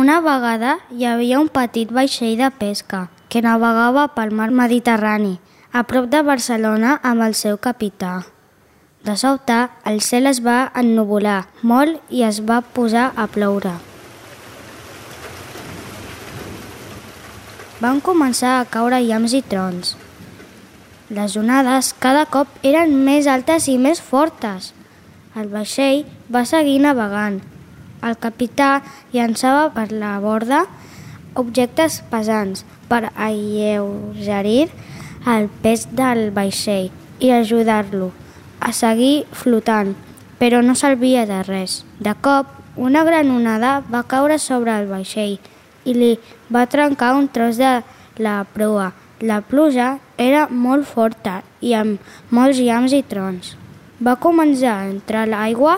Una vegada hi havia un petit vaixell de pesca que navegava pel mar Mediterrani, a prop de Barcelona amb el seu capità. De sobte, el cel es va ennuvolar molt i es va posar a ploure. Van començar a caure llams i trons. Les onades cada cop eren més altes i més fortes. El vaixell va seguir navegant. El capità llançava per la borda objectes pesants per alleugerir el pes del vaixell i ajudar-lo a seguir flotant, però no servia de res. De cop, una gran onada va caure sobre el vaixell i li va trencar un tros de la proa. La pluja era molt forta i amb molts llamps i trons. Va començar a entrar l'aigua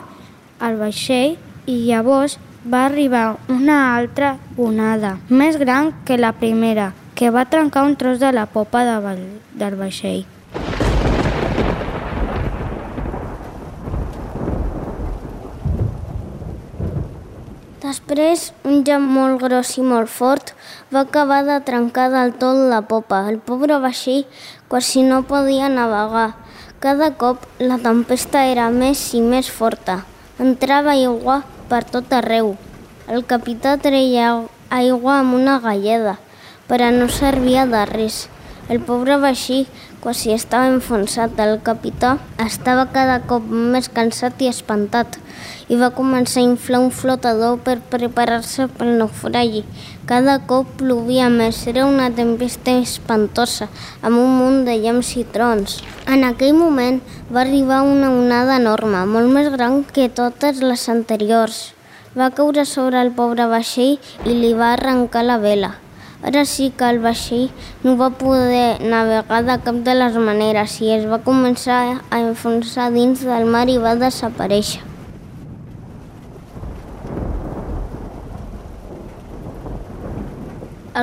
al vaixell i llavors va arribar una altra onada, més gran que la primera, que va trencar un tros de la popa de, del vaixell. Després, un llamp molt gros i molt fort va acabar de trencar del tot la popa. El pobre vaixell quasi no podia navegar. Cada cop la tempesta era més i més forta. Entrava aigua per tot arreu. El capità treia aigua amb una galleda, però no servia de res. El pobre vaixell quasi estava enfonsat. El capità estava cada cop més cansat i espantat i va començar a inflar un flotador per preparar-se pel naufragi. Cada cop plovia més, era una tempesta espantosa, amb un munt de llamps i trons. En aquell moment va arribar una onada enorme, molt més gran que totes les anteriors. Va caure sobre el pobre vaixell i li va arrencar la vela. Ara sí que el vaixell no va poder navegar de cap de les maneres i es va començar a enfonsar dins del mar i va desaparèixer.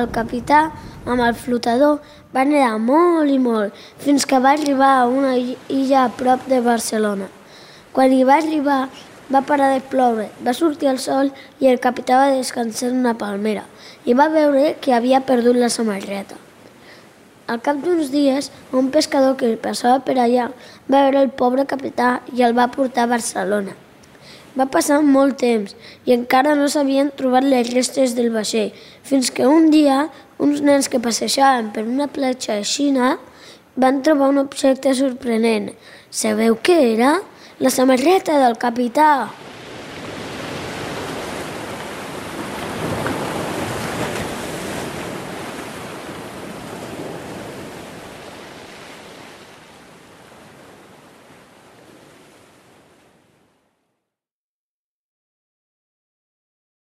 El capità, amb el flotador, va nedar molt i molt, fins que va arribar a una illa a prop de Barcelona. Quan hi va arribar, va parar de ploure, va sortir el sol i el capità va descansar en una palmera i va veure que havia perdut la samarreta. Al cap d'uns dies, un pescador que passava per allà va veure el pobre capità i el va portar a Barcelona. Va passar molt temps i encara no s'havien trobat les restes del vaixell, fins que un dia uns nens que passejaven per una platja a Xina van trobar un objecte sorprenent. Sabeu què era? La samarreta del capità.